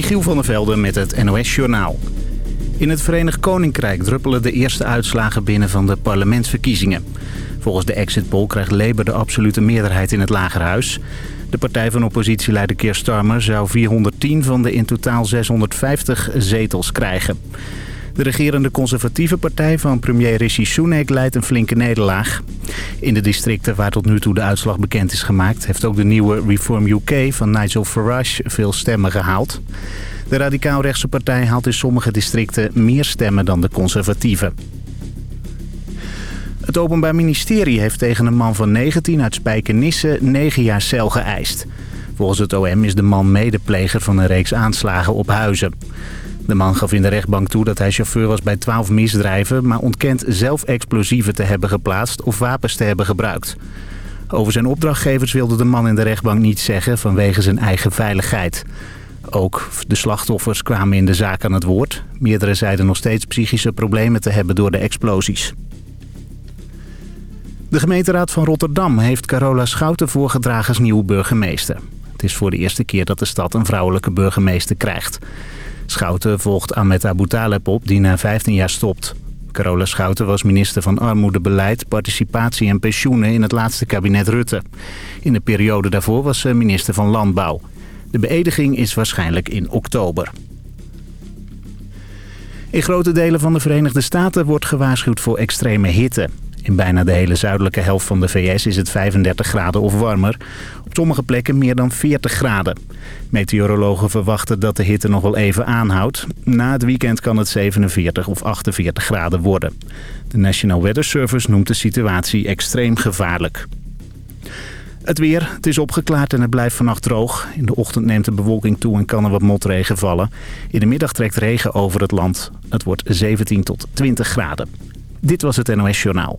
Michiel van der Velde met het NOS-journaal. In het Verenigd Koninkrijk druppelen de eerste uitslagen binnen van de parlementsverkiezingen. Volgens de exit poll krijgt Labour de absolute meerderheid in het Lagerhuis. De partij van oppositieleider Keir Starmer zou 410 van de in totaal 650 zetels krijgen. De regerende conservatieve partij van premier Rishi Sunak leidt een flinke nederlaag. In de districten waar tot nu toe de uitslag bekend is gemaakt... heeft ook de nieuwe Reform UK van Nigel Farage veel stemmen gehaald. De radicaal-rechtse partij haalt in sommige districten meer stemmen dan de conservatieven. Het Openbaar Ministerie heeft tegen een man van 19 uit Spijkenisse 9 jaar cel geëist. Volgens het OM is de man medepleger van een reeks aanslagen op huizen. De man gaf in de rechtbank toe dat hij chauffeur was bij 12 misdrijven... maar ontkent zelf explosieven te hebben geplaatst of wapens te hebben gebruikt. Over zijn opdrachtgevers wilde de man in de rechtbank niet zeggen vanwege zijn eigen veiligheid. Ook de slachtoffers kwamen in de zaak aan het woord. Meerdere zeiden nog steeds psychische problemen te hebben door de explosies. De gemeenteraad van Rotterdam heeft Carola Schouten voorgedragen als nieuwe burgemeester. Het is voor de eerste keer dat de stad een vrouwelijke burgemeester krijgt. Schouten volgt Ahmed Abu op, die na 15 jaar stopt. Carola Schouten was minister van Armoedebeleid, Participatie en Pensioenen in het laatste kabinet Rutte. In de periode daarvoor was ze minister van Landbouw. De beëdiging is waarschijnlijk in oktober. In grote delen van de Verenigde Staten wordt gewaarschuwd voor extreme hitte. In bijna de hele zuidelijke helft van de VS is het 35 graden of warmer. Op sommige plekken meer dan 40 graden. Meteorologen verwachten dat de hitte nog wel even aanhoudt. Na het weekend kan het 47 of 48 graden worden. De National Weather Service noemt de situatie extreem gevaarlijk. Het weer. Het is opgeklaard en het blijft vannacht droog. In de ochtend neemt de bewolking toe en kan er wat motregen vallen. In de middag trekt regen over het land. Het wordt 17 tot 20 graden. Dit was het NOS Journaal.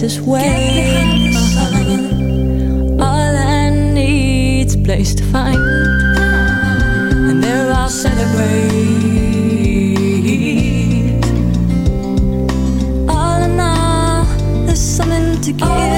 This way. All I need's a place to find, and there I'll celebrate. All in all, there's something to give.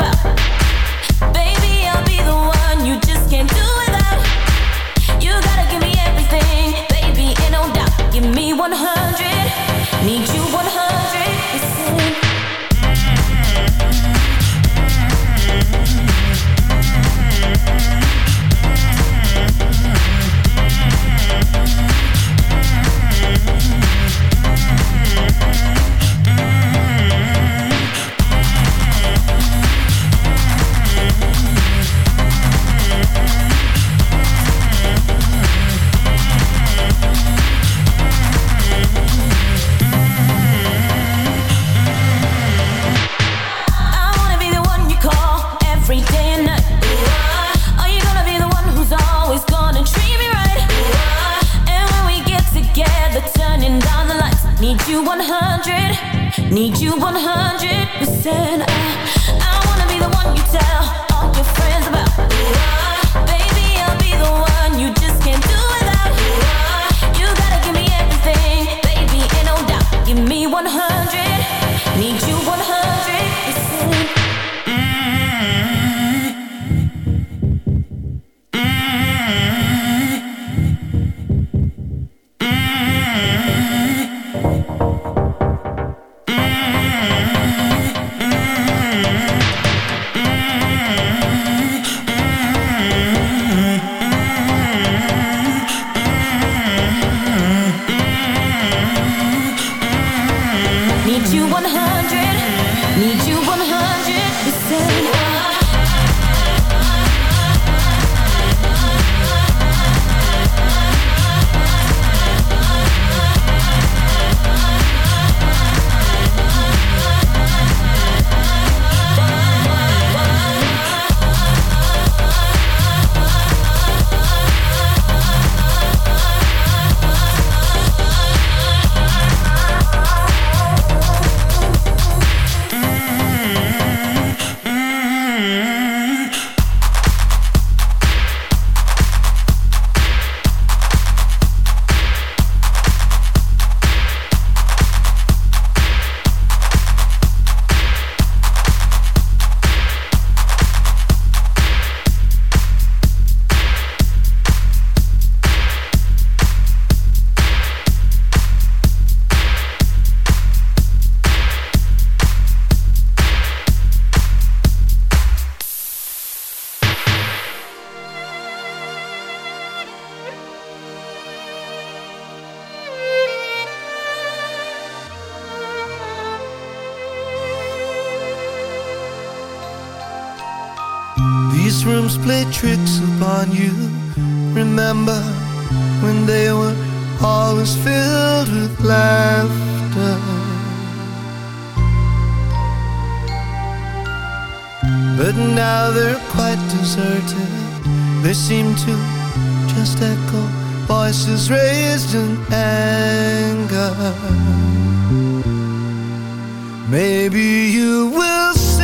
Maybe you will see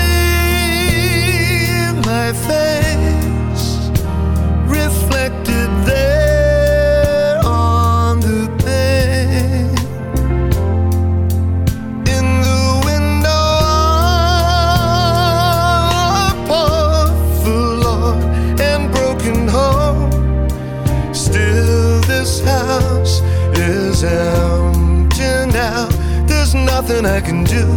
my face reflected there on the pane in the window above the Lord and broken home. Still, this house is empty now. There's nothing I can do.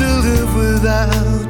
to live without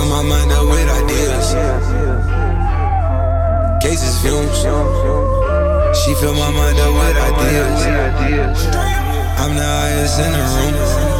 fill my mind up with ideas. Cases fumes. She fill my mind up with ideas. I'm the highest in the room.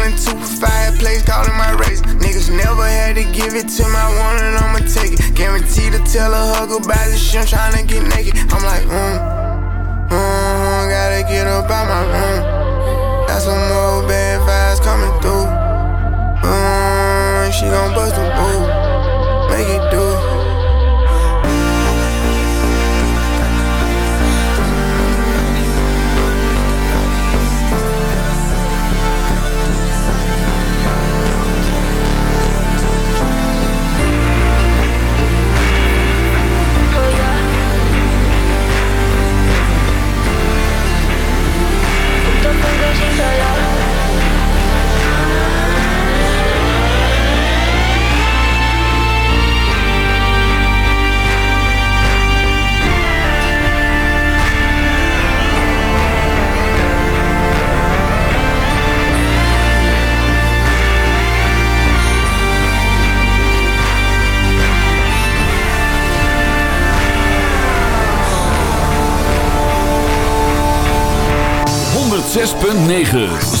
down into a fireplace, callin' my race. Niggas never had to give it to my one and I'ma take it. Guaranteed to tell a hug about this shit, I'm tryna to get naked. I'm like, mm, mm, gotta get up out my room. Got some more bad vibes coming through. Mm, she gon' bust a boo, make it do. 9.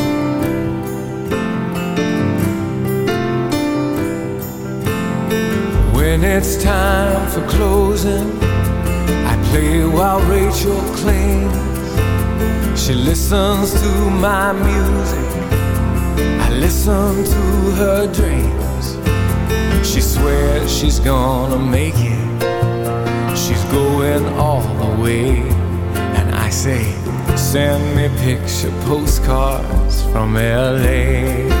When it's time for closing, I play while Rachel cleans. She listens to my music, I listen to her dreams. She swears she's gonna make it, she's going all the way. And I say, send me picture postcards from LA.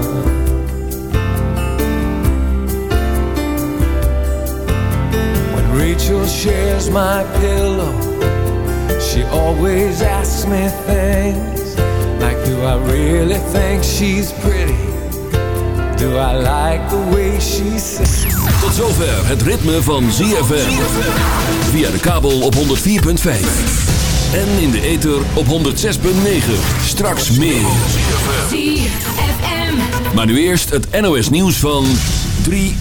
Rachel shares my pillow. She always asks me things like, Do I really think she's pretty? Do I like the way she sings? Tot zover het ritme van ZFM. Via de kabel op 104.5. En in de ether op 106.9. Straks meer. ZFM. Maar nu eerst het NOS nieuws van 3